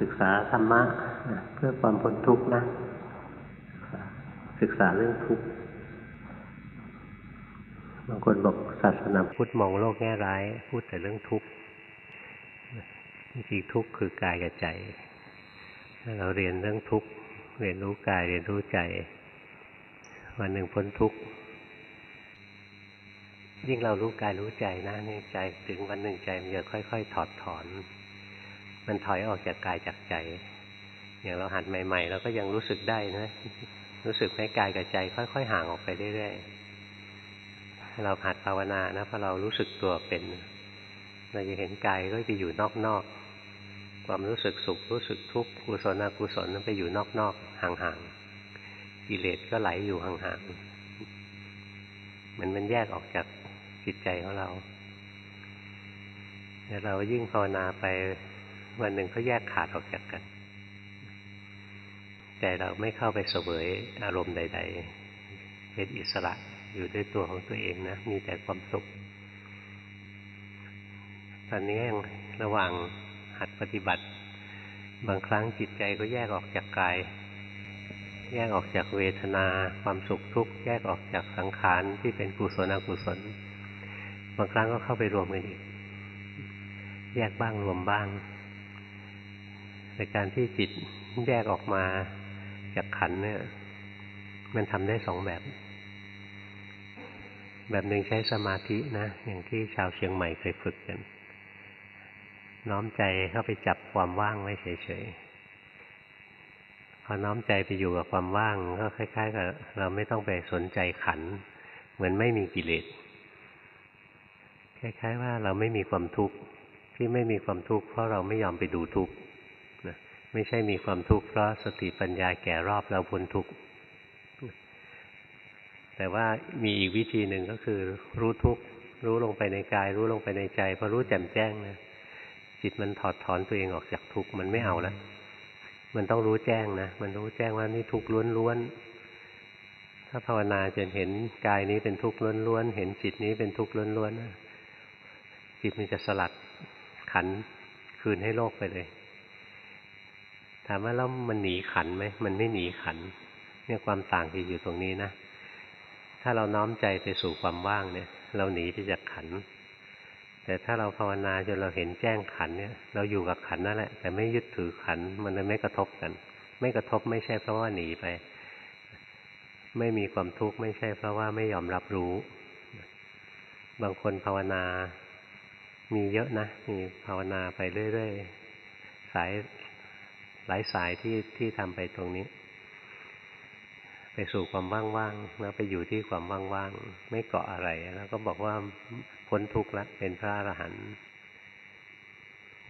ศึกษาธรรมะเพื่อความพ้นทุกข์นะ ศึกษาเรื่องทุกข์บางคนบอกศาสนาพุทธมองโลกแง่ร้าย พูดแต่เรื่องทุกข์จริงทุกข์คือกายกับใจถ้าเราเรียนเรื่องทุกข์เรียนรู้กายเรียนรู้ใจ วันหนึ่งพ้นทุกข์ยิ่งเรารู้กายรู้ใจนะนี่ใจ ถึงวันหนึ่งใจมันจะค่อย ๆ ถอดถอน มันถอยออกจากกายจากใจ อย่างเราหัดใหม่ๆเราก็ยังรู้สึกได้นะรู้สึกไหมกายกับใจ ค่อย ๆ ห่างออกไปเรื่อยๆเราหัดภาวนานะพอเรารู้สึกตัวเป็น เราจะเห็นกายก็ไปอยู่นอกๆความรู้สึกสุขรู้สึกทุกข์กุศลอกุศลนั้นไปอยู่นอกๆห่างๆกิเลสก็ไหลอยู่ห่างๆมันมันแยกออกจากจิตใจของเราแต่เรายิ่งภาวนาไป วันหนึ่งก็แยกขาดออกจากกันแต่เราไม่เข้าไปเสวยอารมณ์ใด ๆ เป็นอิสระอยู่ด้วยตัวของตัวเองนะ มีแต่ความสุข ตอนนี้ยังระหว่างหัดปฏิบัติ บางครั้งจิตใจก็แยกออกจากกาย แยกออกจากเวทนา ความสุขทุกข์ แยกออกจากสังขารที่เป็นกุศลอกุศล บางครั้งก็เข้าไปรวมกันอีก แยกบ้างรวมบ้าง ในการที่จิตแยกออกมาจากขันเนี่ย มันทำได้สองแบบ แบบหนึ่งใช้สมาธินะ อย่างที่ชาวเชียงใหม่เคยฝึกกัน น้อมใจเข้าไปจับความว่างไว้เฉยๆ พอน้อมใจไปอยู่กับความว่าง ก็คล้ายๆกับเราไม่ต้องไปสนใจขัน เหมือนไม่มีกิเลส คล้ายๆว่าเราไม่มีความทุกข์ที่ไม่มีความทุกข์เพราะเราไม่ยอมไปดูทุกข์ ไม่ใช่มีความทุกข์เพราะสติปัญญาแก่รอบเราพ้นทุกข์แต่ว่ามีอีกวิธีหนึ่งก็คือรู้ทุกข์รู้ลงไปในกาย รู้ลงไปในใจพอรู้แจ่มแจ้งนะจิตมันถอดถอนตัวเองออกจากทุกข์มันไม่เอาแล้วมันต้องรู้แจ้งนะมันรู้แจ้งว่านี่ทุกข์ล้วนๆถ้าภาวนาจนเห็นกายนี้เป็นทุกข์ล้วนๆเห็นจิตนี้เป็นทุกข์ล้วนๆจิตมันจะสลัดขันคืนให้โลกไปเลยามว่าแล้วมันหนีขันไหมมันไม่หนีขันเนี่ยความต่างที่อยู่ตรงนี้นะถ้าเราน้อมใจไปสู่ความว่างเนี่ย เราหนีไปจากขัน แต่ถ้าเราภาวนาจนเราเห็นแจ้งขันเนี่ย เราอยู่กับขันนั่นแหละ แต่ไม่ยึดถือขันมันเลยไม่กระทบกัน ไม่กระทบไม่ใช่เพราะว่าหนีไป ไม่มีความทุกข์ไม่ใช่เพราะว่าไม่ยอมรับรู้ บางคนภาวนา มีเยอะนะมีภาวนาไปเรื่อยๆสาย หลายสายที่ที่ทำไปตรงนี้ ไปสู่ความว่างๆแล้วไปอยู่ที่ความว่างๆไม่เกาะอะไร แล้วก็บอกว่าพ้นทุกข์แล้วเป็นพระอรหันต์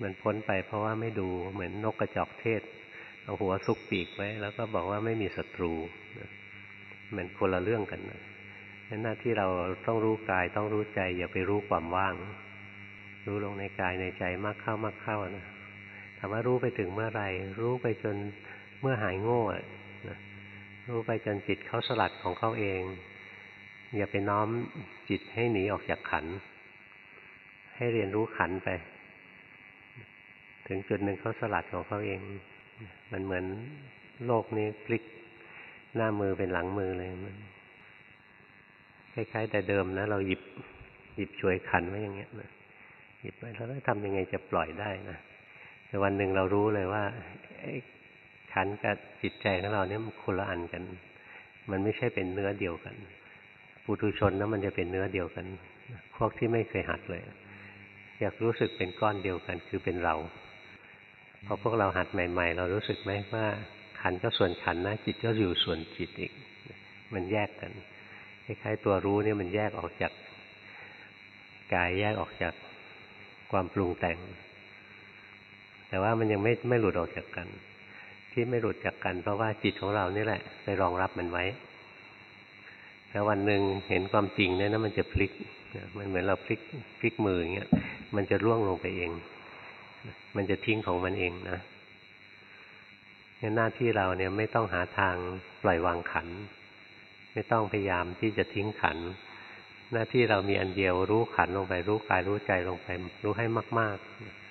มันพ้นไปเพราะว่าไม่ดูเหมือนนกกระจอกเทศ เอาหัวซุกปีกไว้ แล้วก็บอกว่าไม่มีศัตรูมันคนละเรื่องกันนะหน้าที่เราต้องรู้กายต้องรู้ใจ อย่าไปรู้ความว่าง รู้ลงในกายในใจมากเข้ามากเข้านะ ถามว่ารู้ไปถึงเมื่อไรรู้ไปจนเมื่อหายโง่นะรู้ไปจนจิตเขาสลัดของเขาเอง อย่าไปน้อมจิตให้หนีออกจากขัน ให้เรียนรู้ขันไป ถึงจุดหนึ่งเขาสลัดของเขาเอง มันเหมือนโลกนี้พลิกหน้ามือเป็นหลังมือเลยมันคล้ายๆ แต่เดิมนะ เราหยิบหยิบช่วยขันไว้อย่างเงี้ยนะหยิบไปแล้วทำยังไงจะปล่อยได้นะ แต่วันหนึ่งเรารู้เลยว่าขันกับจิตใจของเราเนี่ยมันคนละอันกัน มันไม่ใช่เป็นเนื้อเดียวกัน ปุถุชนนะมันจะเป็นเนื้อเดียวกัน พวกที่ไม่เคยหัดเลย อยากรู้สึกเป็นก้อนเดียวกัน คือเป็นเรา พอพวกเราหัดใหม่ ๆ เรารู้สึกไหมว่า ขันก็ส่วนขันนะจิตก็อยู่ส่วนจิตอีก มันแยกกันคล้ายๆตัวรู้เนี่ยมันแยกออกจากกายแยกออกจากความปรุงแต่ง แต่ว่ามันยังไม่ไม่หลุดออกจากกัน ที่ไม่หลุดจากกัน เพราะว่าจิตของเรานี่แหละ ไปรองรับมันไว้แล้ววันหนึ่งเห็นความจริงเนี่ยนะมันจะพลิกมันเหมือนเราพลิกพลิกมืออย่างเงี้ยมันจะร่วงลงไปเอง มันจะทิ้งของมันเองนะหน้าที่เราเนี่ยไม่ต้องหาทางปล่อยวางขัน ไม่ต้องพยายามที่จะทิ้งขัน หน้าที่เรามีอันเดียวรู้ขันลงไปรู้กายรู้ใจลงไป รู้ให้มาก ๆ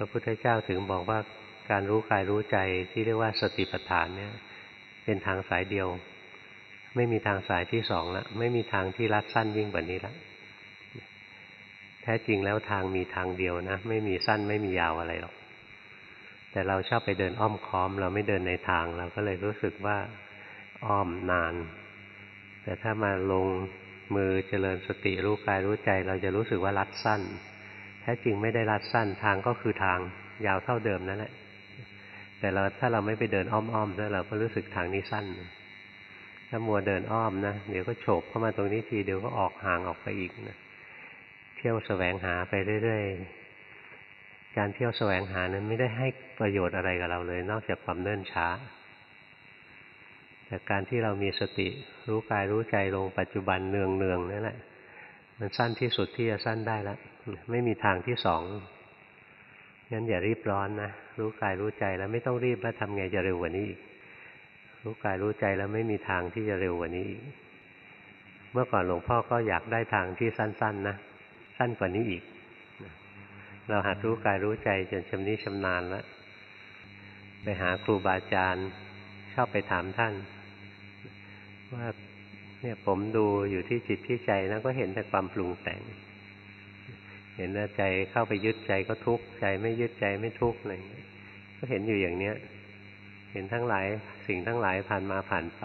ระพุทธเจ้าถึงบอกว่าการรู้กายรู้ใจที่เรียกว่าสติปัฏฐานเนี่ยเป็นทางสายเดียว ไม่มีทางสายที่สองแล้วไม่มีทางที่รัดสั้นยิ่งกว่านี้แล้วแท้จริงแล้วทางมีทางเดียวนะ ไม่มีสั้นไม่มียาวอะไรหรอก แต่เราชอบไปเดินอ้อมค้อม เราไม่เดินในทางเราก็เลยรู้สึกว่าอ้อมนาน แต่ถ้ามาลงมือเจริญสติรู้กายรู้ใจ เราจะรู้สึกว่ารัดสั้น แท้จริงไม่ได้รัดสั้นทางก็คือทางยาวเท่าเดิมนั่นแหละแต่เราถ้าเราไม่ไปเดินอ้อมๆแล้วเราก็รู้สึกทางนี้สั้น ถ้ามัวเดินอ้อมนะเดี๋ยวก็โฉบเข้ามาตรงนี้ทีเดี๋ยวก็ออกห่างออกไปอีกนะเที่ยวแสวงหาไปเรื่อยๆ การเที่ยวแสวงหานั้นไม่ได้ให้ประโยชน์อะไรกับเราเลย นอกจากความเนิ่นช้า แต่การที่เรามีสติรู้กายรู้ใจลงปัจจุบันเนืองเนืองนั่นแหละ มันสั้นที่สุดที่จะสั้นได้แล้วไม่มีทางที่สองงั้นอย่ารีบร้อนนะรู้กายรู้ใจแล้วไม่ต้องรีบแล้วทำไงจะเร็วกว่านี้อีกรู้กายรู้ใจแล้วไม่มีทางที่จะเร็วกว่านี้อีกเมื่อก่อนหลวงพ่อก็อยากได้ทางที่สั้น ๆ นะสั้นกว่านี้อีก เราหัดรู้กายรู้ใจจนชำนิชำนาญแล้วไปหาครูบาอาจารย์ชอบไปถามท่าน ว่า เนี่ยผมดูอยู่ที่จิตที่ใจแล้วก็เห็นแต่ความปรุงแต่ง เห็นว่าใจเข้าไปยึดใจก็ทุกข์ใจไม่ยึดใจไม่ทุกข์อะไรก็เห็นอยู่อย่างเนี้ย เห็นทั้งหลายสิ่งทั้งหลายผ่านมาผ่านไป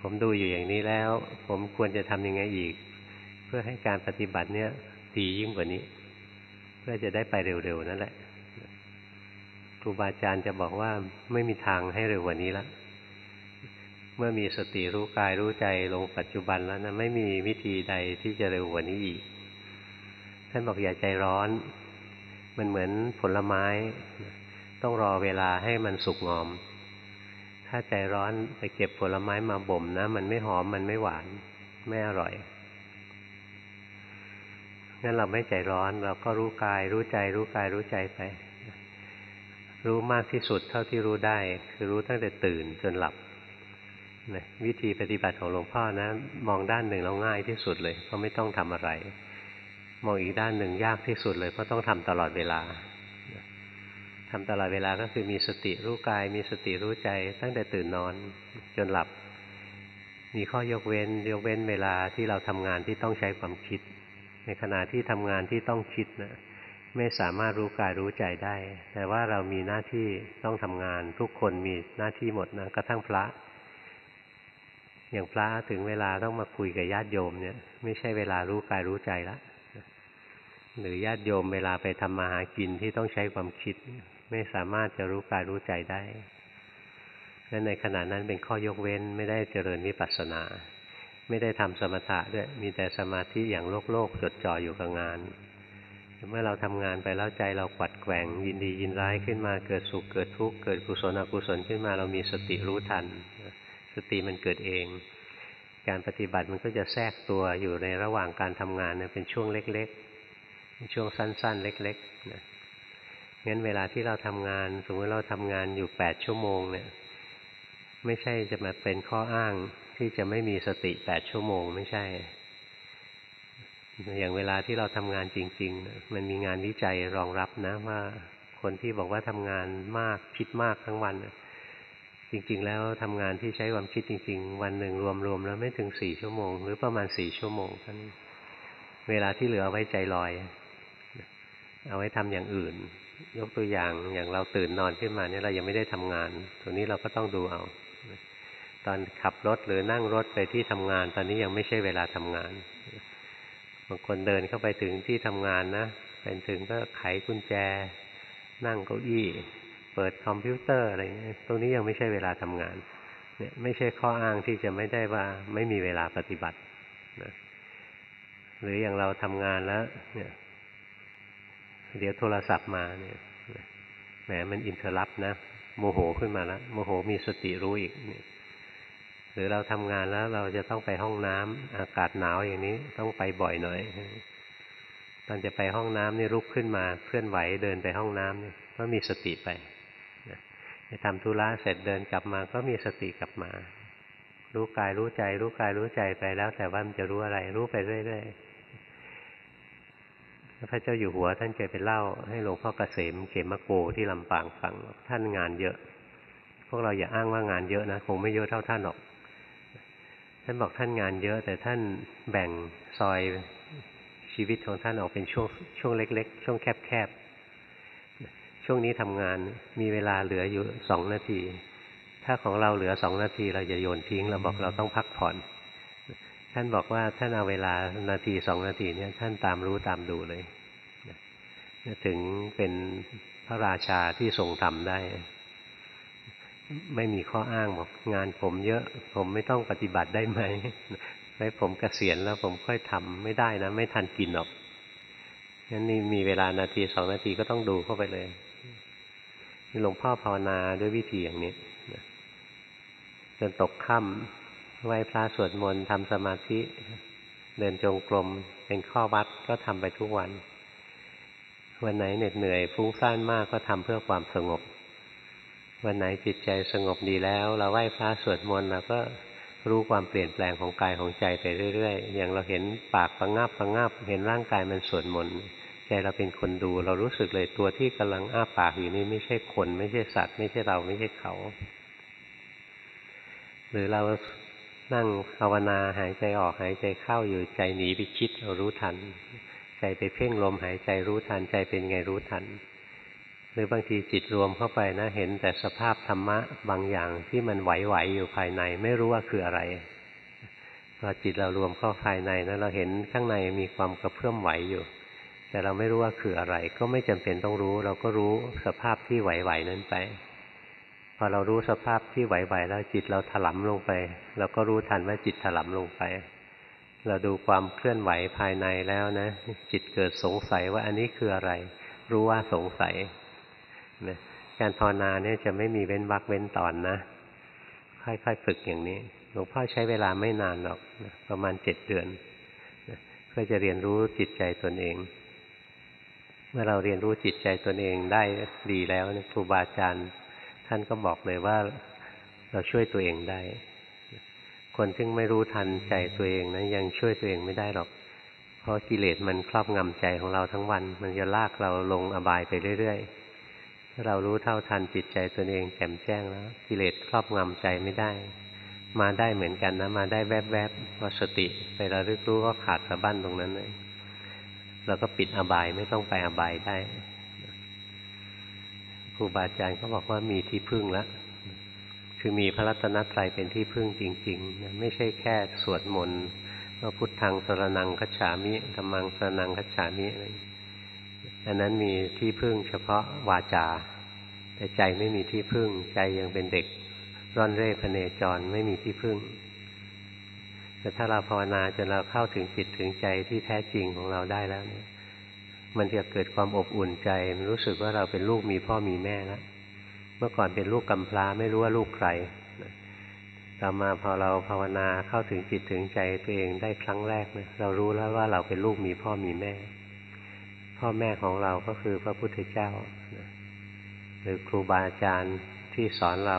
ผมดูอยู่อย่างนี้แล้ว ผมควรจะทำยังไงอีก เพื่อให้การปฏิบัติเนี้ยดียิ่งกว่านี้ เพื่อจะได้ไปเร็วๆนั่นแหละครูบาอาจารย์จะบอกว่าไม่มีทางให้เร็วกว่านี้แล้ว เมื่อมีสติรู้กายรู้ใจลงปัจจุบันแล้วนะไม่มีวิธีใดที่จะเร็วกว่านี้อีก ท่านบอกอย่าใจร้อน มันเหมือนผลไม้ ต้องรอเวลาให้มันสุกงอม ถ้าใจร้อนไปเก็บผลไม้มาบ่มนะ มันไม่หอมมันไม่หวาน ไม่อร่อยงั้นเราไม่ใจร้อนเราก็รู้กาย รู้ใจ รู้กายรู้ใจไป รู้มากที่สุดเท่าที่รู้ได้ คือรู้ตั้งแต่ตื่นจนหลับ วิธีปฏิบัติของหลวงพ่อนะ มองด้านหนึ่งเราง่ายที่สุดเลยเพราะไม่ต้องทำอะไร มองอีกด้านหนึ่งยากที่สุดเลยเพราะต้องทำตลอดเวลาทำตลอดเวลาก็คือมีสติรู้กาย มีสติรู้ใจ ตั้งแต่ตื่นนอนจนหลับ มีข้อยกเว้น ยกเว้นเวลาที่เราทำงานที่ต้องใช้ความคิด ในขณะที่ทำงานที่ต้องคิดนะไม่สามารถรู้กายรู้ใจได้ แต่ว่าเรามีหน้าที่ต้องทำงาน ทุกคนมีหน้าที่หมดนะกระทั่งพระ อย่างพระถึงเวลาต้องมาคุยกับญาติโยมเนี่ย ไม่ใช่เวลารู้กายรู้ใจแล้วหรือญาติโยมเวลาไปทำมาหากินที่ต้องใช้ความคิด ไม่สามารถจะรู้กายรู้ใจได้ดังนั้นในขณะนั้นเป็นข้อยกเว้นไม่ได้เจริญวิปัสสนา ไม่ได้ทำสมถะด้วยมีแต่สมาธิอย่างโลกโลกจดจ่ออยู่กับงานเมื่อเราทำงานไปแล้วใจเราปัดแกว่งยินดียินร้ายขึ้นมาเกิดสุขเกิดทุกข์เกิดกุศลอกุศลขึ้นมาเรามีสติรู้ทัน สติมันเกิดเอง การปฏิบัติมันก็จะแทรกตัวอยู่ในระหว่างการทำงานเนี่ยเป็นช่วงเล็กๆ ช่วงสั้นๆ เล็กๆนะงั้นเวลาที่เราทำงาน สมมติเราทำงานอยู่แปดชั่วโมงเนี่ยไม่ใช่จะมาเป็นข้ออ้างที่จะไม่มีสติแปดชั่วโมงไม่ใช่ อย่างเวลาที่เราทำงานจริง ๆ มันมีงานวิจัยรองรับนะว่า คนที่บอกว่าทำงานมากคิดมากทั้งวัน จริง ๆ แล้วทำงานที่ใช้ความคิดจริง ๆ วันหนึ่งรวมๆแล้วไม่ถึงสี่ชั่วโมง หรือประมาณสี่ชั่วโมงเท่านั้นเวลาที่เหลืออไว้ใจลอย เอาไว้ทำอย่างอื่น ยกตัวอย่างอย่างเราตื่นนอนขึ้นมาเนี่ยเรายังไม่ได้ทำงานตรงนี้เราก็ต้องดูเอา ตอนขับรถหรือนั่งรถไปที่ทำงาน ตอนนี้ยังไม่ใช่เวลาทำงานบางคนเดินเข้าไปถึงที่ทำงานนะไปถึงก็ไขกุญแจ นั่งเก้าอี้ เปิดคอมพิวเตอร์อะไรเงี้ยตรงนี้ยังไม่ใช่เวลาทำงาน เนี่ยไม่ใช่ข้ออ้างที่จะไม่ได้ว่าไม่มีเวลาปฏิบัตินะหรืออย่างเราทำงานแล้ว เนี่ย เดี๋ยวโทรศัพท์มาเนี่ยแหมมัน interrupt นะโมโหขึ้นมาแล้วโมโหมีสติรู้อีกเนี่ยหรือเราทำงานแล้วเราจะต้องไปห้องน้ำอากาศหนาวอย่างนี้ต้องไปบ่อยหน่อยตอนจะไปห้องน้ำนี่ลุกขึ้นมาเคลื่อนไหวเดินไปห้องน้ำนี่ก็มีสติไป ทำธุระเสร็จเดินกลับมาก็มีสติกลับมา รู้กายรู้ใจ รู้กายรู้ใจไปแล้ว แต่ว่ามันจะรู้อะไร รู้ไปเรื่อยๆพระเจ้าอยู่หัวท่านเคยไปเล่า ให้หลวงพ่อเกษมเขมโกที่ลำปางฟังท่านงานเยอะ พวกเราอย่าอ้างว่างานเยอะนะคงไม่เยอะเท่าท่านหรอก ท่านบอกท่านงานเยอะ แต่ท่านแบ่งซอยชีวิตของท่านออกเป็นช่วงช่วงเล็ก ๆ ช่วงแคบๆ ช่วงนี้ทำงานมีเวลาเหลืออยู่สองนาที ถ้าของเราเหลือสองนาที เราจะโยนทิ้ง เราบอกเราต้องพักผ่อน ท่านบอกว่าท่านเอาเวลานาทีสองนาทีเนี่ยท่านตามรู้ตามดูเลยถึงเป็นพระราชาที่ทรงทำได้ ไม่มีข้ออ้างบอกงานผมเยอะผมไม่ต้องปฏิบัติได้ไหมไว้ผมกเกษียณแล้วผมค่อยทำไม่ได้นะ ไม่ทันกินหรอกงั้นนี่มีเวลานาทีสองนาทีก็ต้องดูเข้าไปเลย หลวงพ่อภาวนาด้วยวิธีอย่างนี้จนตกค่ำไหว้พระสวดมนต์ทำสมาธิ เดินจงกรมเป็นข้อวัดก็ทำไปทุกวัน วันไหนเหน็ดเหนื่อยฟุ้งซ่านมากก็ทำเพื่อความสงบ วันไหนจิตใจสงบดีแล้ว เราไหว้พระสวดมนต์เราก็รู้ความเปลี่ยนแปลงของกายของใจไปเรื่อย ๆ อย่างเราเห็นปากประงับประงับ เห็นร่างกายมันสวดมนต์ ใจเราเป็นคนดู เรารู้สึกเลยตัวที่กำลังอ้าปากอยู่นี่ไม่ใช่คน ไม่ใช่สัตว์ ไม่ใช่เราไม่ใช่เขา หรือเรานั่งภาวนาหายใจออกหายใจเข้าอยู่ใจหนีไปคิดเรารู้ทัน ใจไปเพ่งลมหายใจรู้ทันใจเป็นไงรู้ทัน หรือบางทีจิตรวมเข้าไปนะเห็นแต่สภาพธรรมะบางอย่างที่มันไหวๆอยู่ภายในไม่รู้ว่าคืออะไรพอจิตเรารวมเข้าภายในนะเราเห็นข้างในมีความกระเพื่อมไหวอยู่ แต่เราไม่รู้ว่าคืออะไร ก็ไม่จำเป็นต้องรู้ เราก็รู้สภาพที่ไหวๆนั้นไป พอเรารู้สภาพที่ไหวๆแล้วจิตเราถลำลงไป เราก็รู้ทันว่าจิตถลำลงไป เราดูความเคลื่อนไหวภายในแล้วนะ จิตเกิดสงสัยว่าอันนี้คืออะไร รู้ว่าสงสัยนะการภาวนาเนี่ยจะไม่มีเว้นวักเว้นตอนนะ ค่อยๆฝึกอย่างนี้หลวงพ่อใช้เวลาไม่นานหรอกนะประมาณเจ็ดเดือนเพื่อจะเรียนรู้จิตใจตนเอง เมื่อเราเรียนรู้จิตใจตนเองได้ดีแล้วครูบาอาจารย์ท่านก็บอกเลยว่าเราช่วยตัวเองได้ คนที่งไม่รู้ทันใจตัวเองนะยังช่วยตัวเองไม่ได้หรอก เพราะกิเลสมันครอบงำใจของเราทั้งวัน มันจะลากเราลงอบายไปเรื่อยๆถ้าเรารู้เท่าทันจิตใจตัวเองแจ่มแจ้งแล้วกิเลสครอบงำใจไม่ได้ มาได้เหมือนกันนะ มาได้แวบๆว่าสติไประลึกรู้ก็ขาดสะบั้นตรงนั้นเลย เราก็ปิดอบายไม่ต้องไปอบายได้ครูบาอาจารย์เขาบอกว่ามีที่พึ่งแล้วคือมีพระรัตนตรัยเป็นที่พึ่งจริงๆไม่ใช่แค่สวดมนต์ว่าพุทธังสรนังคัจฉามิธรรมังสรนังคัจฉามิอะไรอันนั้นมีที่พึ่งเฉพาะวาจา แต่ใจไม่มีที่พึ่ง ใจยังเป็นเด็กร่อนเร่พเนจรไม่มีที่พึ่ง แต่ถ้าเราภาวนาจนเราเข้าถึงจิตถึงใจที่แท้จริงของเราได้แล้วเนี่ยมันจะเกิดความอบอุ่นใจมันรู้สึกว่าเราเป็นลูกมีพ่อมีแม่แล้วเมื่อก่อนเป็นลูกกำพร้าไม่รู้ว่าลูกใครต่อมาพอเราภาวนาเข้าถึงจิตถึงใจตัวเองได้ครั้งแรกเนี่ยเรารู้แล้วว่าเราเป็นลูกมีพ่อมีแม่ พ่อแม่ของเราก็คือพระพุทธเจ้าหรือครูบาอาจารย์ที่สอนเรา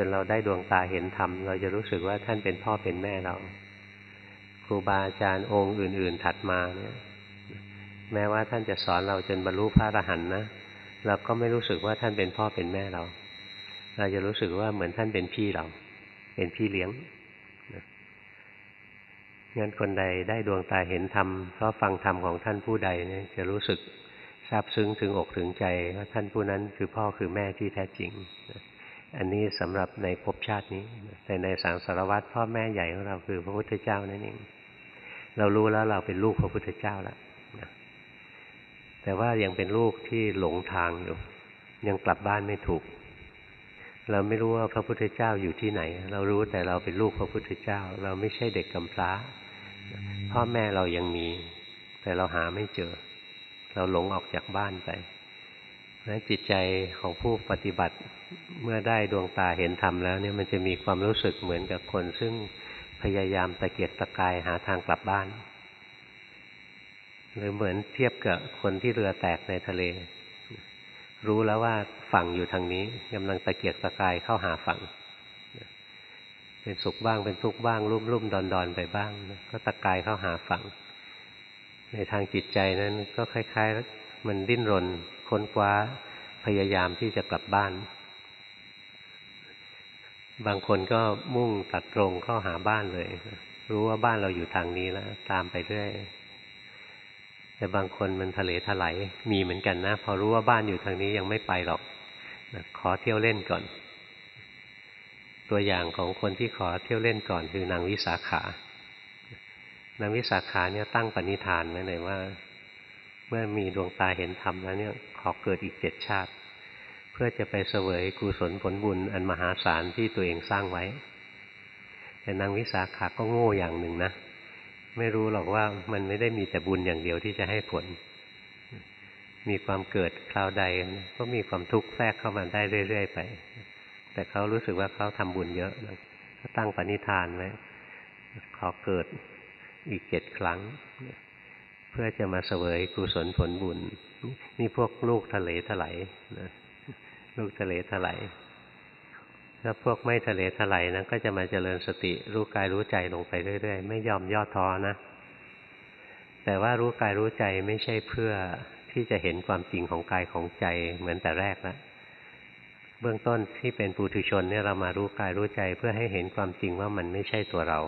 จนเราได้ดวงตาเห็นธรรม เราจะรู้สึกว่าท่านเป็นพ่อเป็นแม่เรา ครูบาอาจารย์องค์อื่น ๆ ถัดมาเนี่ย แม้ว่าท่านจะสอนเราจนบรรลุพระอรหันต์นะเราก็ไม่รู้สึกว่าท่านเป็นพ่อเป็นแม่เรา เราจะรู้สึกว่าเหมือนท่านเป็นพี่เรา เป็นพี่เลี้ยงงั้นคนใดได้ดวงตาเห็นธรรมเพราะฟังธรรมของท่านผู้ใดเนี่ยจะรู้สึกซาบซึ้งถึงอกถึงใจว่าท่านผู้นั้นคือพ่อคือแม่ที่แท้จริง อันนี้สำหรับในภพชาตินี้ แต่ในสังสารวัตรพ่อแม่ใหญ่ของเราคือพระพุทธเจ้านั่นเองเรารู้แล้วเราเป็นลูกพระพุทธเจ้าแล้วแต่ว่ายังเป็นลูกที่หลงทางอยู่ ยังกลับบ้านไม่ถูก เราไม่รู้ว่าพระพุทธเจ้าอยู่ที่ไหน เรารู้แต่เราเป็นลูกพระพุทธเจ้า เราไม่ใช่เด็กกำพร้า พ่อแม่เรายังมี แต่เราหาไม่เจอ เราหลงออกจากบ้านไป นะจิตใจของผู้ปฏิบัติเมื่อได้ดวงตาเห็นธรรมแล้วเนี่ยมันจะมีความรู้สึกเหมือนกับคน ซึ่งพยายามตะเกียกตะกายหาทางกลับบ้าน หรือเหมือนเทียบกับคนที่เรือแตกในทะเล รู้แล้วว่าฝั่งอยู่ทางนี้กำลังตะเกียกตะกายเข้าหาฝั่ง เป็นสุขบ้างเป็นทุกข์บ้างรุ่มรุ่มดอนดอนไปบ้าง ก็ตะกายเข้าหาฝั่ง ในทางจิตใจนั้นก็คล้าย ๆ มันดิ้นรน ค้นคว้าพยายามที่จะกลับบ้าน บางคนก็มุ่งตัดตรงเข้าหาบ้านเลย รู้ว่าบ้านเราอยู่ทางนี้แล้ว ตามไปเรื่อยแต่บางคนมันทะเลถลายมีเหมือนกันนะ พอรู้ว่าบ้านอยู่ทางนี้ยังไม่ไปหรอกขอเที่ยวเล่นก่อน ตัวอย่างของคนที่ขอเที่ยวเล่นก่อนคือนางวิสาขานางวิสาขาเนี่ยตั้งปณิธานไว้เลยว่า เมื่อมีดวงตาเห็นธรรมแล้วเนี่ยขอเกิดอีกเจ็ดชาติ เพื่อจะไปเสวยกุศลผลบุญอันมหาศาลที่ตัวเองสร้างไว้ แต่นางวิสาขาก็โง่อย่างหนึ่งนะ ไม่รู้หรอกว่ามันไม่ได้มีแต่บุญอย่างเดียวที่จะให้ผล มีความเกิดคราวใดก็มีความทุกข์แทรกเข้ามาได้เรื่อย ๆ ไป แต่เขารู้สึกว่าเขาทำบุญเยอะเขาตั้งปณิธานไว้ขอเกิดอีกเจ็ดครั้ง เพื่อจะมาเสวยกุศลผลบุญ นี่พวกลูกทะเลถลายนะลูกทะเลถลายถ้าพวกไม่ทะเลถลายนะก็จะมาเจริญสติรู้กายรู้ใจลงไปเรื่อยๆ ไม่ยอมย่อท้อนะ แต่ว่ารู้กายรู้ใจไม่ใช่เพื่อที่จะเห็นความจริงของกายของใจเหมือนแต่แรกนะเบื้องต้นที่เป็นปุถุชนเนี่ยเรามารู้กายรู้ใจเพื่อให้เห็นความจริงว่ามันไม่ใช่ตัวเรา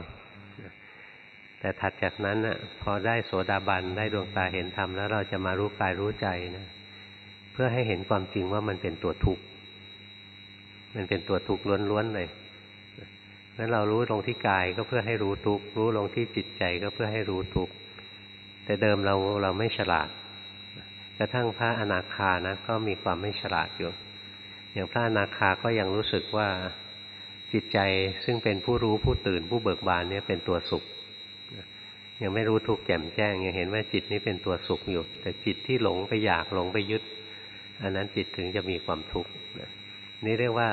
แต่ถัดจากนั้นนะพอได้โสดาบันได้ดวงตาเห็นธรรมแล้วเราจะมารู้กายรู้ใจนะเพื่อให้เห็นความจริงว่ามันเป็นตัวทุกข์มันเป็นตัวทุกข์ล้วนๆเลยนั้นเรารู้ลงที่กายก็เพื่อให้รู้ทุกข์รู้ลงที่จิตใจก็เพื่อให้รู้ทุกข์แต่เดิมเราเราไม่ฉลาดกระทั่งพระอนาคานะก็มีความไม่ฉลาดอยู่อย่างพระอนาคาก็ยังรู้สึกว่าจิตใจซึ่งเป็นผู้รู้ผู้ตื่นผู้เบิกบานเนี่ยเป็นตัวสุข ยังไม่รู้ทุกข์แจ่มแจ้งยังเห็นว่าจิตนี้เป็นตัวสุขอยู่ แต่จิตที่หลงไปอยากหลงไปยึด อันนั้นจิตถึงจะมีความทุกข์นี่เรียกว่า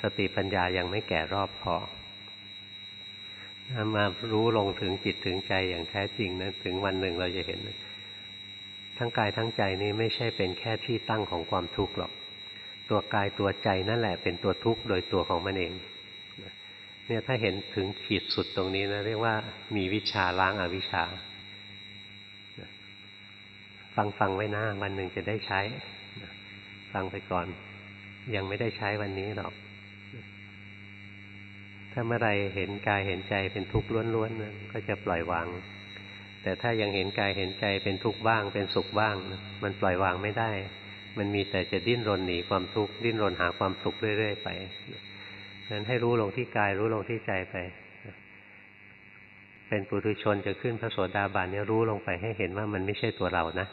สติปัญญายังไม่แก่รอบพอมารู้ลงถึงจิตถึงใจอย่างแท้จริงนะถึงวันหนึ่งเราจะเห็น ทั้งกายทั้งใจนี้ไม่ใช่เป็นแค่ที่ตั้งของความทุกข์หรอก ตัวกายตัวใจนั่นแหละเป็นตัวทุกข์โดยตัวของมันเอง เนี่ยถ้าเห็นถึงขีดสุดตรงนี้นะเรียกว่ามีวิชาล้างอาวิชา ฟังฟังไว้นะวันหนึ่งจะได้ใช้ ฟังไปก่อน ยังไม่ได้ใช้วันนี้หรอก ถ้าเมื่อไรเห็นกายเห็นใจเป็นทุกข์ล้วนๆก็จะปล่อยวาง แต่ถ้ายังเห็นกายเห็นใจเป็นทุกข์บ้าง เป็นสุขบ้าง มันปล่อยวางไม่ได้ มันมีแต่จะดิ้นรนหนีความทุกข์ดิ้นรนหาความสุขเรื่อย ๆ ไปนั้ นให้รู้ลงที่กาย รู้ลงที่ใจไป เป็นปุถุชนจะขึ้นพระโสดาบันเนี่ยรู้ลงไปให้เห็นว่ามันไม่ใช่ตัวเรานะ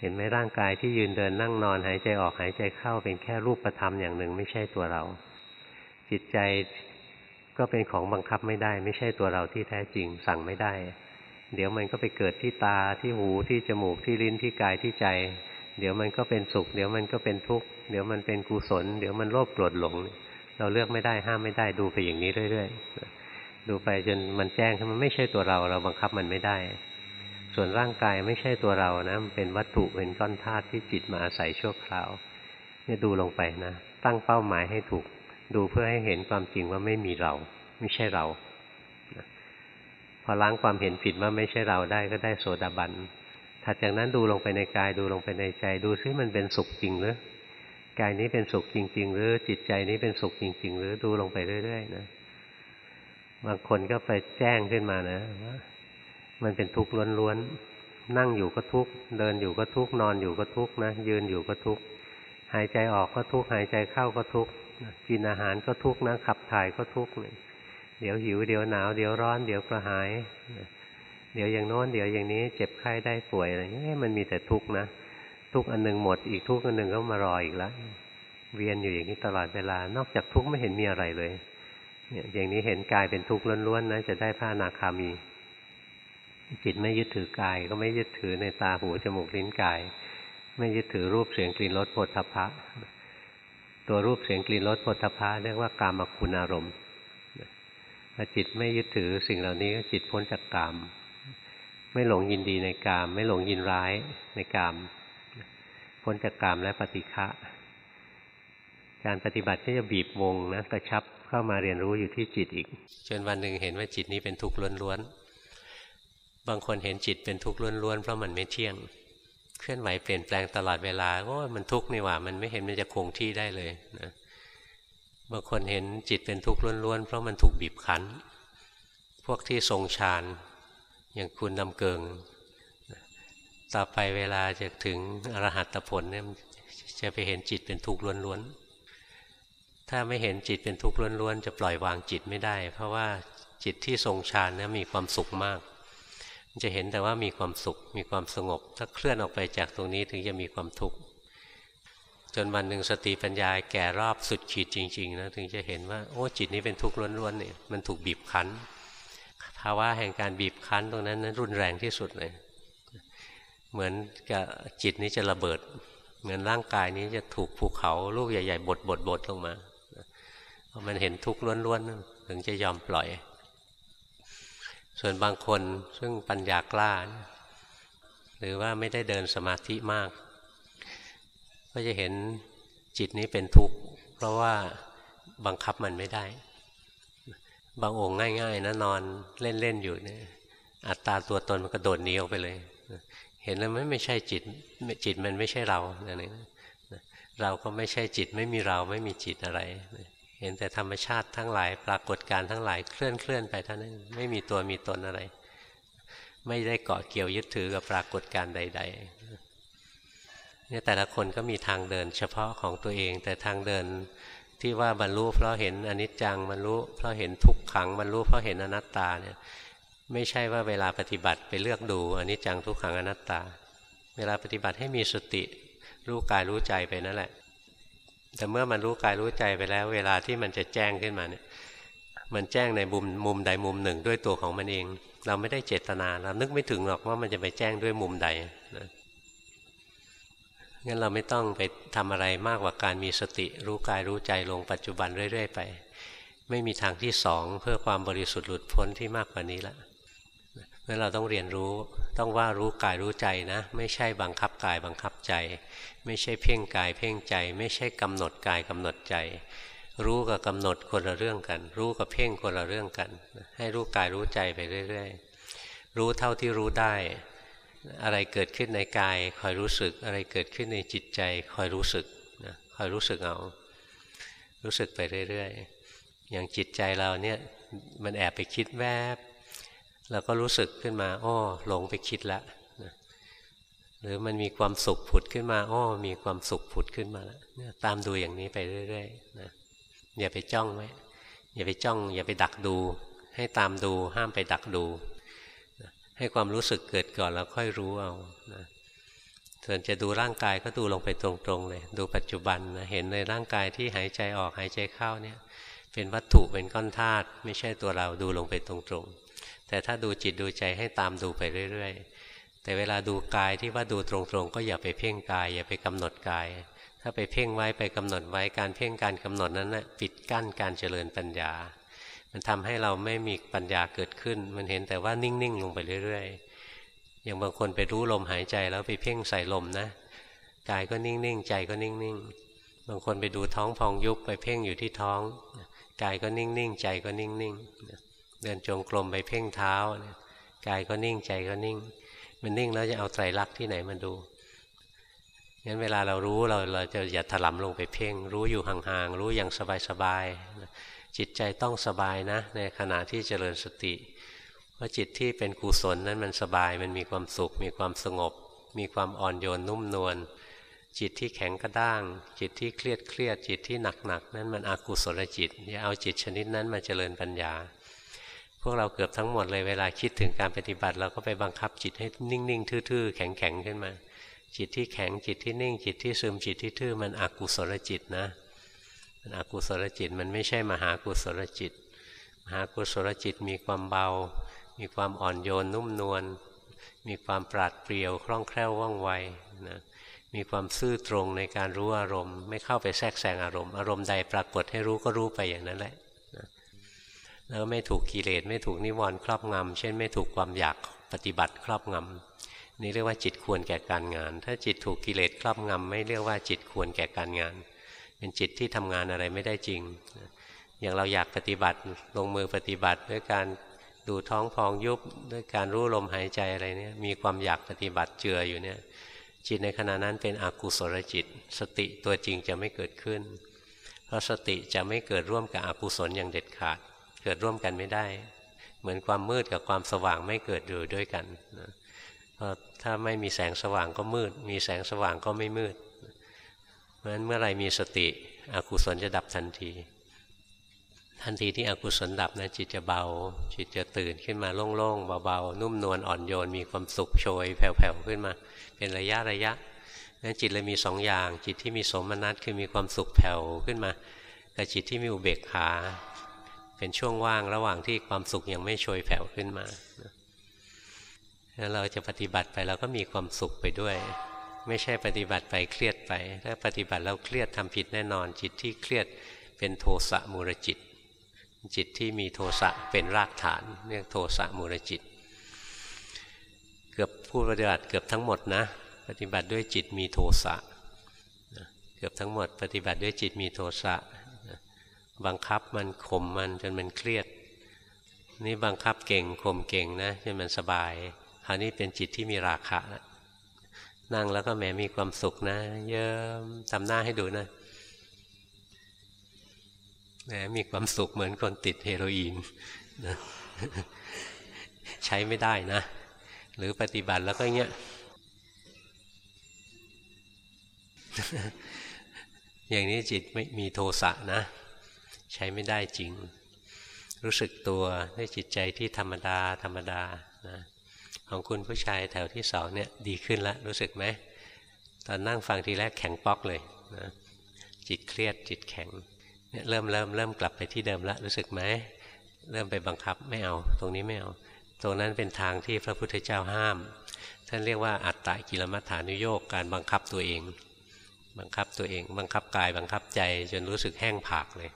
เห็นไหมร่างกายที่ยืนเดินนั่งนอนหายใจออกหายใจเข้าเป็นแค่รูปธรรมอย่างหนึ่ง ไม่ใช่ตัวเรา จิตใจก็เป็นของบังคับไม่ได้ ไม่ใช่ตัวเราที่แท้จริงสั่งไม่ได้ เดี๋ยวมันก็ไปเกิดที่ตาที่หูที่จมูกที่ลิ้นที่กายที่ใจ เดี๋ยวมันก็เป็นสุข เดี๋ยวมันก็เป็นทุกข์เดี๋ยวมันเป็นกุศล เดี๋ยวมันโลภโกรธหลงเเราเลือกไม่ได้ห้ามไม่ได้ดูไปอย่างนี้เรื่อยๆดูไปจนมันแจ้งขึ้นมันไม่ใช่ตัวเรา เราบังคับมันไม่ได้ ส่วนร่างกายไม่ใช่ตัวเรานะมันเป็นวัตถุเป็นก้อนธาตุที่จิตมาอาศัยชั่วคราวเนี่ยดูลงไปนะตั้งเป้าหมายให้ถูก ดูเพื่อให้เห็นความจริงว่าไม่มีเรา ไม่ใช่เราพอล้างความเห็นผิดว่าไม่ใช่เราได้ก็ได้โสดาบันถัดจากนั้นดูลงไปในกายดูลงไปในใจ ดูซิมันเป็นสุขจริงหรือ กายนี้เป็นสุขจริง ๆ หรือจิตใจนี้เป็นสุขจริง ๆ หรือดูลงไปเรื่อย ๆ นะ บางคนก็ไปแจ้งขึ้นมานะว่ามันเป็นทุกข์ล้วนๆนั่งอยู่ก็ทุกข์เดินอยู่ก็ทุกข์นอนอยู่ก็ทุกข์นะยืนอยู่ก็ทุกข์หายใจออกก็ทุกข์หายใจเข้าก็ทุกข์กินอาหารก็ทุกข์นะขับถ่ายก็ทุกข์เดี๋ยวหิวเดี๋ยวหนาวเดี๋ยวร้อนเดี๋ยวกระหาย เดี๋ยวอย่างโน้นเดี๋ยวอย่างนี้เจ็บไข้ได้ป่วยอะไรเงี้ยมันมีแต่ทุกข์นะ ทุกอันหนึ่งหมด อีกทุกอันหนึ่งก็มารออีกแล้วเวียนอยู่อย่างนี้ตลอดเวลา นอกจากทุกข์ไม่เห็นมีอะไรเลย เนี่ยอย่างนี้เห็นกายเป็นทุกข์ล้วนๆนะจะได้พระอนาคามี จิตไม่ยึดถือกาย ก็ไม่ยึดถือในตาหูจมูกลิ้นกาย ไม่ยึดถือรูปเสียงกลิ่นรสโผฏฐัพพะ ตัวรูปเสียงกลิ่นรสโผฏฐัพพะเรียกว่ากามคุณอารมณ์พอจิตไม่ยึดถือสิ่งเหล่านี้ก็จิตพ้นจากกาม ไม่หลงยินดีในกาม ไม่หลงยินร้ายในกาม พ้นจากกามและปฏิฆะการปฏิบัติก็จะบีบวงนะกระชับเข้ามาเรียนรู้อยู่ที่จิตอีกจนวันหนึ่งเห็นว่าจิตนี้เป็นทุกข์ล้วนๆบางคนเห็นจิตเป็นทุกข์ล้วนๆเพราะมันไม่เที่ยง เคลื่อนไหวเปลี่ยนแปลงตลอดเวลาโอ้มันทุกข์นี่หว่า มันไม่เห็นมันจะคงที่ได้เลยนะบางคนเห็นจิตเป็นทุกข์ล้วนๆเพราะมันถูกบีบคั้น พวกที่ทรงฌานอย่างคุณนำเกิง ต่อไปเวลาจะถึงอรหัตผลเนี่ยจะไปเห็นจิตเป็นทุกข์ล้วนๆ ถ้าไม่เห็นจิตเป็นทุกข์ล้วนๆ จะปล่อยวางจิตไม่ได้ เพราะว่าจิตที่ทรงฌานเนะมีความสุขมากจะเห็นแต่ว่ามีความสุขมีความสงบ ถ้าเคลื่อนออกไปจากตรงนี้ถึงจะมีความทุกข์จนวันหนึ่งสติปัญญาแก่รอบสุดขีดจริงๆนะถึงจะเห็นว่าโอ้จิตนี้เป็นทุกข์ล้วนๆเนี่ยมันถูกบีบคั้น ภาวะแห่งการบีบคั้นตรงนั้นนั้นรุนแรงที่สุดเลย เหมือนกับจิตนี้จะระเบิด เหมือนร่างกายนี้จะถูกภูเขาลูกใหญ่ ๆ บดบดบดลงมาพอมันเห็นทุกข์ล้วนๆถึงจะยอมปล่อย ส่วนบางคนซึ่งปัญญากล้า หรือว่าไม่ได้เดินสมาธิมาก ก็จะเห็นจิตนี้เป็นทุกข์ เพราะว่าบังคับมันไม่ได้ บางองค์ง่าย ๆนะนอนเล่น ๆ อยู่เนี่ยอัตตาตัวตนมันกระโดดหนีออกไปเลย เห็นแล้วไม่ไม่ใช่จิตจิตมันไม่ใช่เราเนี่ยเราก็ไม่ใช่จิตไม่มีเราไม่มีจิตอะไร เห็นแต่ธรรมชาติทั้งหลายปรากฏการทั้งหลายเคลื่อนเคลื่อนไปเท่านั้นไม่มีตัวมีตนอะไร ไม่ได้เกาะเกี่ยวยึดถือกับปรากฏการใด ๆ เนี่ยแต่ละคนก็มีทางเดินเฉพาะของตัวเอง แต่ทางเดินที่ว่าบรรลุเพราะเห็นอนิจจังบรรลุเพราะเห็นทุกขังบรรลุเพราะเห็นอนัตตาเนี่ย ไม่ใช่ว่าเวลาปฏิบัติไปเลือกดูอันิจจังทุกขังอนัตตา เวลาปฏิบัติให้มีสติรู้กายรู้ใจไปนั่นแหละ แต่เมื่อมันรู้กายรู้ใจไปแล้ว เวลาที่มันจะแจ้งขึ้นมาเนี่ย มันแจ้งในมุมมุมใดมุมหนึ่งด้วยตัวของมันเอง เราไม่ได้เจตนาเรานึกไม่ถึงหรอกว่ามันจะไปแจ้งด้วยมุมใดนะงั้นเราไม่ต้องไปทำอะไรมากกว่าการมีสติ รู้กายรู้ใจลงปัจจุบันเรื่อย ๆ ไป ไม่มีทางที่สองเพื่อความบริสุทธิ์หลุดพ้นที่มากกว่านี้ละ งั้นเราต้องเรียนรู้ต้องว่ารู้กายรู้ใจนะ ไม่ใช่บังคับกายบังคับใจ ไม่ใช่เพ่งกายเพ่งใจ ไม่ใช่กำหนดกายกำหนดใจ รู้กับกำหนดคนละเรื่องกัน รู้กับเพ่งคนละเรื่องกัน ให้รู้กายรู้ใจไปเรื่อย ๆ รู้เท่าที่รู้ได้ อะไรเกิดขึ้นในกายคอยรู้สึกอะไรเกิดขึ้นในจิตใจคอยรู้สึกนะคอยรู้สึกเอา รู้สึกไปเรื่อย ๆ อย่างจิตใจเราเนี่ยมันแอบไปคิดแวบ เราก็รู้สึกขึ้นมาอ้อหลงไปคิดแล้วหรือมันมีความสุขผุดขึ้นมาอ้อมีความสุขผุดขึ้นมาแล้วตามดูอย่างนี้ไปเรื่อยๆนะอย่าไปจ้องไว้อย่าไปจ้อง อย่าไปดักดู ให้ตามดูห้ามไปดักดูนะให้ความรู้สึกเกิดก่อนแล้วค่อยรู้เอานะส่วนจะดูร่างกายก็ดูลงไปตรงๆเลย ดูปัจจุบันนะเห็นในร่างกายที่หายใจออกหายใจเข้าเนี่ย เป็นวัตถุเป็นก้อนธาตุไม่ใช่ตัวเราดูลงไปตรงๆ แต่ถ้าดูจิตดูใจให้ตามดูไปเรื่อย ๆ แต่เวลาดูกายที่ว่าดูตรงๆ ก็อย่าไปเพ่งกาย อย่าไปกำหนดกาย ถ้าไปเพ่งไว้ไปกำหนดไว้การเพ่งการกำหนดนั้นนะ่ะปิดกั้นการเจริญปัญญา มันทำให้เราไม่มีปัญญาเกิดขึ้น มันเห็นแต่ว่านิ่งๆลงไปเรื่อย ๆ อย่างบางคนไปรู้ลมหายใจแล้วไปเพ่งใส่ลมนะกายก็นิ่งๆใจก็นิ่งๆ บางคนไปดูท้องพองยุบไปเพ่งอยู่ที่ท้องกายก็นิ่งๆ ใจก็นิ่งๆ เดินจงกรมไปเพ่งเท้ากายก็นิ่งใจก็นิ่ง มันนิ่งแล้วจะเอาไตรลักษณ์ที่ไหนมาดูงั้นเวลาเรารู้เราเราจะอย่าถลำลงไปเพ่ง รู้อยู่ห่างๆรู้อย่างสบายๆจิตใจต้องสบายนะ ในขณะที่เจริญสติเพราะจิตที่เป็นกุศลนั้นมันสบายมันมีความสุข มีความสงบ มีความอ่อนโยนนุ่มนวลจิตที่แข็งกระด้าง จิตที่เครียดเครียดจิตที่หนักๆนั้นมันอกุศลจิตอย่าเอาจิตชนิดนั้นมาเจริญปัญญา วกเราเกือบทั้งหมดเลยเวลาคิดถึงการปฏิบัติ เราก็ไปบังคับจิตให้นิ่งๆทื่อๆ แข็งๆขึ้นมา จิตที่แข็งจิตที่นิ่งจิตที่ซึมจิตที่ทื่อมันอกุศลจิตนะ มันอกุศลจิตมันไม่ใช่มหากุศลจิต มหากุศลจิตมีความเบา มีความอ่อนโยนนุ่มนวลมีความปราดเปรียวคล่องแคล่วว่องไวนะมีความซื่อตรงในการรู้อารมณ์ ไม่เข้าไปแทรกแซงอารมณ์ อารมณ์ใดปรากฏให้รู้ก็รู้ไปอย่างนั้นแหละ แล้วไม่ถูกกิเลสไม่ถูกนิวรณ์ครอบงำเช่นไม่ถูกความอยากปฏิบัติครอบงำนี่เรียกว่าจิตควรแก่การงาน ถ้าจิตถูกกิเลสครอบงำไม่เรียกว่าจิตควรแก่การงาน เป็นจิตที่ทำงานอะไรไม่ได้จริง อย่างเราอยากปฏิบัติลงมือปฏิบัติด้วยการดูท้องพองยุบด้วยการรู้ลมหายใจอะไรเนี่ยมีความอยากปฏิบัติเจืออยู่เนี่ยจิตในขณะนั้นเป็นอกุศลจิต สติตัวจริงจะไม่เกิดขึ้น เพราะสติจะไม่เกิดร่วมกับอกุศลอย่างเด็ดขาด เกิดร่วมกันไม่ได้ เหมือนความมืดกับความสว่างไม่เกิดอยู่ด้วยกันนะเพราะถ้าไม่มีแสงสว่างก็มืด มีแสงสว่างก็ไม่มืด เพราะฉะนั้นเมื่อไรมีสติอกุศลจะดับทันที ทันทีที่อกุศลดับนะจิตจะเบา จิตจะตื่นขึ้นมาโล่งๆเบาๆนุ่มนวลอ่อนโยนมีความสุขโชยแผ่วๆขึ้นมา เป็นระยะระยะนั้นจิตเลยมีสองอย่าง จิตที่มีสมนัตคือมีความสุขแผ่วขึ้นมากับจิตที่มีอุเบกขา เป็นช่วงว่างระหว่างที่ความสุขยังไม่โชยแผ่วขึ้นมาแล้วเราจะปฏิบัติไปเราก็มีความสุขไปด้วย ไม่ใช่ปฏิบัติไปเครียดไป ถ้าปฏิบัติแล้วเครียดทำผิดแน่นอน จิตที่เครียดเป็นโทสะมูรจิต จิตที่มีโทสะเป็นรากฐานเรียกโทสะมูรจิต เกือบผู้ปฏิบัติเกือบทั้งหมดนะ ปฏิบัติด้วยจิตมีโทสะเกือบทั้งหมด ปฏิบัติด้วยจิตมีโทสะ บังคับมันข่มมันจนมันเครียด นี่บังคับเก่งข่มเก่งนะจนมันสบายคราวนี้เป็นจิตที่มีราคะแล้วนั่งแล้วก็แหมมีความสุขนะ เยิ้มทำหน้าให้ดูนะแหมมีความสุขเหมือนคนติดเฮโรอีนนะใช้ไม่ได้นะ หรือปฏิบัติแล้วก็เงี้ยอย่างนี้จิตไม่มีโทสะนะ ใช้ไม่ได้จริง รู้สึกตัวด้วยจิตใจที่ธรรมดาธรรมดานะของคุณผู้ชายแถวที่สองเนี่ยดีขึ้นแล้วรู้สึกไหมตอนนั่งฟังทีแรกแข็งป๊อกเลยนะจิตเครียดจิตแข็งเนี่ยเริ่มเริ่มเริ่มกลับไปที่เดิมแล้วรู้สึกไหมเริ่มไปบังคับไม่เอา ตรงนี้ไม่เอาตรงนั้นเป็นทางที่พระพุทธเจ้าห้าม ท่านเรียกว่าอัตตะกิลมัฏฐานุโยกการบังคับตัวเอง บังคับตัวเอง บังคับกายบังคับใจจนรู้สึกแห้งผากเลย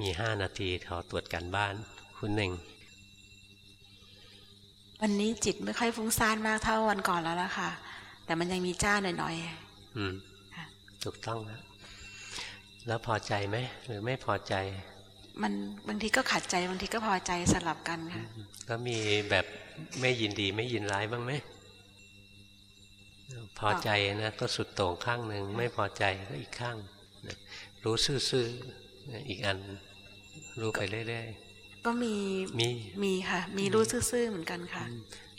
มีห้านาทีขอตรวจการบ้าน คุณหนึ่ง วันนี้จิตไม่ค่อยฟุ้งซ่านมากเท่าวันก่อนแล้วล่ะค่ะ แต่มันยังมีจ้าหน่อยอืมค่ะถูกต้องแล้วแล้วพอใจไหมหรือไม่พอใจๆมันบางทีก็ขัดใจบางทีก็พอใจสลับกันค่ะก็มีแบบไม่ยินดีไม่ยินร้ายบ้างไหมพอใจนะก็สุดโต่งข้างหนึ่งไม่พอใจก็อีกข้างนะรู้ซื่อๆ อีกอันรู้ไปเรื่อยก็มีๆมีมีค่ะ มีรู้ซื่อๆเหมือนกันค่ะ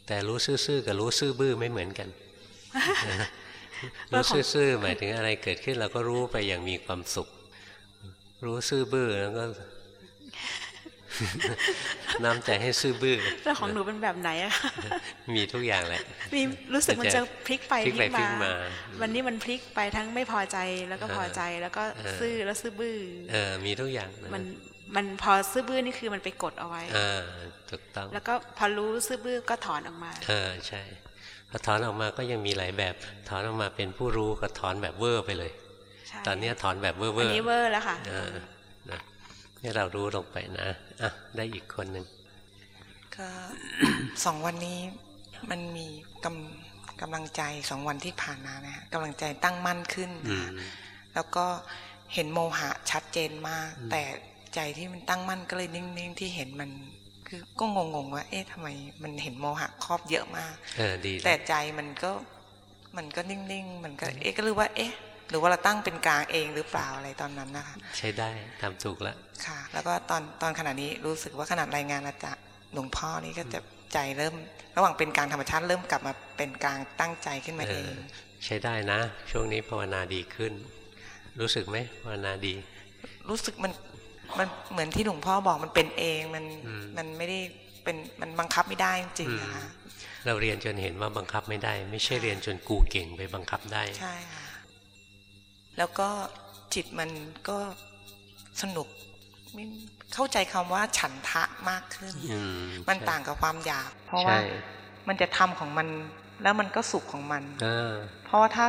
แต่รู้ซื่อๆกับรู้ซื่อบื้อไม่เหมือนกันนะรู้ซื่อๆหมายถึงอะไรเกิดขึ้นเราก็รู้ไปอย่างมีความสุข รู้ซื่อบื้อแล้วก็ น้ำใจให้ซื่อบื้อแล้วของหนูเป็นแบบไหนอะคะมีทุกอย่างแหละมีรู้สึกมันจะพลิกไปพลิกไปพลิกมา วันนี้มันพลิกไปทั้งไม่พอใจแล้วก็พอใจแล้วก็เออซื่อแล้วซื่อบื้อเออมีทุกอย่างอะมันมันพอซื่อบื้อนี่คือมันไปกดเอาไว้อ่อ่าถูกต้อง แล้วก็พอรู้ซื่อบื้อก็ถอนออกมา เออใช่พอถอนออกมาก็ยังมีหลายแบบ ถอนออกมาเป็นผู้รู้กับถอนแบบเวอร์ไปเลยใช่ตอนเนี้ยถอนแบบเวอร์เวอร์ อันนี้เวอร์แล้วค่ะเออนะ ให้เรารู้ลงไปนะอะได้อีกคนหนึ่งก็สองวันนี้มันมีกำกำลังใจสองวันที่ผ่านมานะฮะกำลังใจตั้งมั่นขึ้นอืนะมฮะแล้วก็เห็นโมหะชัดเจนมากอืมแต่ใจที่มันตั้งมั่นก็เลยนิ่งๆที่เห็นมันคือก็งงๆว่า เอ๊ะทำไมมันเห็นโมหะครอบเยอะมากเออดีล้วแต่ใจมันก็มันก็นิ่งๆ มันก็เอ๊ะก็รู้ว่า เอ๊ะห รือว่าเราตั้งเป็นกลางเองหรือเปล่าอะไรตอนนั้นนะคะ ใช้ได้ทำถูกแล้วค่ะ แล้วก็ตอนตอนขณะนี้รู้สึกว่าขนาดรายงานอาจารย์หลวงพ่อนี่ก็จะใจเริ่ม ระหว่างเป็นกลางธรรมชาติเริ่มกลับมาเป็นกลางตั้งใจขึ้นมาเอเอองใช้ได้นะ ช่วงนี้ภาวนาดีขึ้น รู้สึกไหมภาวนาดี รู้สึกมันมันเหมือนที่หลวงพ่อบอกมันเป็นเองมันอืมมันไม่ได้เป็นมันบังคับไม่ได้จริงอืมๆนะคะเราเรียนจนเห็นว่าบังคับไม่ได้ ไม่ใช่เรียนจนกูเก่งไปบังคับได้ใช่ค่ะ แล้วก็จิตมันก็สนุกไม่เข้าใจคำว่าฉันทะมากขึ้นอืมมันใช่ต่างกับความอยาก เพราะว่าใช่มันจะทำของมัน แล้วมันก็สุขของมันเออเพราะว่าถ้า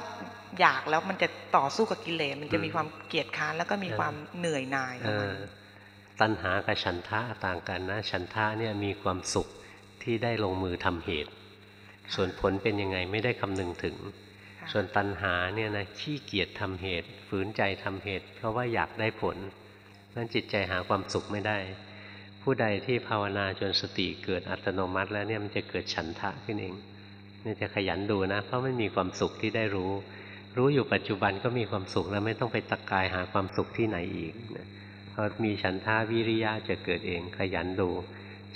อยากแล้วมันจะต่อสู้กับกิเลสมันจะมีอืมความเกลียดค้านแล้วก็มีเออความเหนื่อยหน่ายขเอองมัอนตัณหากับฉันทะต่างกันนะฉันทะเนี่ยมีความสุขที่ได้ลงมือทำเหตุ ส่วนผลเป็นยังไงไม่ได้คำนึงถึงค่ะ ส่วนตัณหาเนี่ยนะขี้เกียจทำเหตุ ฝืนใจทำเหตุ เพราะว่าอยากได้ผลนั้นจิตใจหาความสุขไม่ได้ ผู้ใดที่ภาวนาจนสติเกิดอัตโนมัติ แล้วเนี่ยมันจะเกิดฉันทะขึ้นเองนี่จะขยันดูนะ เพราะมันมีความสุขที่ได้รู้ รู้อยู่ปัจจุบันก็มีความสุขแล้วไม่ต้องไปตะกายหาความสุขที่ไหนอีกนะพอมีฉันทาวิริยะจะเกิดเอง ขยันดู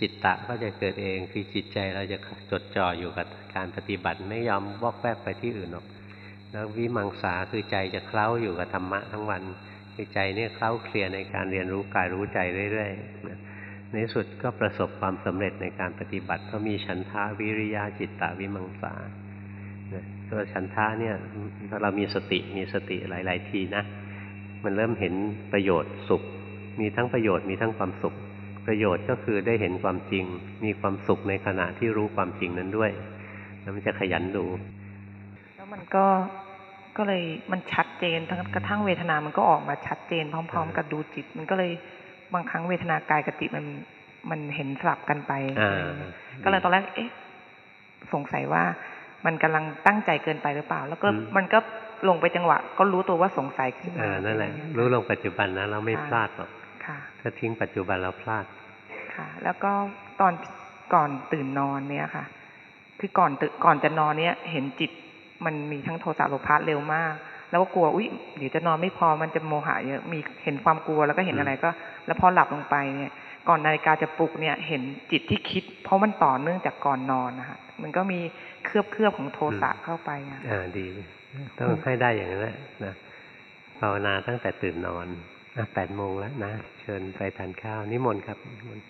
จิตตะก็จะเกิดเองคือจิตใจเราจะจดจ่ออยู่กับการปฏิบัติไม่ยอมวอกแวกไปที่อื่นหรอก แล้ววิมังสาคือใจจะเคล้าอยู่กับธรรมะทั้งวันคือใจเนี่ยเคล้าเคลียในการเรียนรู้กายรู้ใจเรื่อยๆในสุดก็ประสบความสำเร็จในการปฏิบัติเพราะมีฉันทาวิริยะจิตตะวิมังสาตัวฉันทะเนี่ยถ้าเรามีสติมีสติหลาย ๆ ทีนะ มันเริ่มเห็นประโยชน์สุข มีทั้งประโยชน์มีทั้งความสุข ประโยชน์ก็คือได้เห็นความจริง มีความสุขในขณะที่รู้ความจริงนั้นด้วยแล้วมันจะขยันดู แล้วมันก็ก็เลยมันชัดเจนทั้งกระทั่งเวทนามันก็ออกมาชัดเจน พร้อม ๆ กับดูจิต มันก็เลยบางครั้งเวทนากายกับจิตมันมันเห็นสลับกันไปอ่าอะไรเงี้ยก็เลยตอนแรกเอ๊ะ สงสัยว่ามันกำลังตั้งใจเกินไปหรือเปล่า แล้วก็อืมมันก็ลงไปจังหวะ ก็รู้ตัวว่าสงสัยขึ้นมาอ่านั่นแหละอไรเงี้ยรู้ลงปัจจุบันนะเราไม่ค่ะพลาดหรอกค่ะถ้าทิ้งปัจจุบันเราพลาด ค่ะ แล้วก็ตอนก่อนตื่นนอนเนี่ยค่ะ คือก่อนตื่นก่อนจะนอนเนี่ย เห็นจิต มันมีทั้งโทสะโลภะเร็วมาก แล้วก็กลัวอุ้ยเดี๋ยวจะนอนไม่พอมันจะโมหะเยอะมีเห็นความกลัวแล้วก็เห็นอืมอะไรก็ แล้วพอหลับลงไปเนี่ย ก่อนนาฬิกาจะปลุกเนี่ย เห็นจิตที่คิด เพราะมันต่อเนื่องจากก่อนนอนนะคะมันก็มีเคลือบเคลือบๆของโทสะเข้าไปอะอ่าดี ต้องให้ได้อย่างนั้นแหละนะภาวนาตั้งแต่ตื่นนอนอะแปดโมงแล้วนะ เชิญไปทานข้าวนิมนต์ครับนิมนต์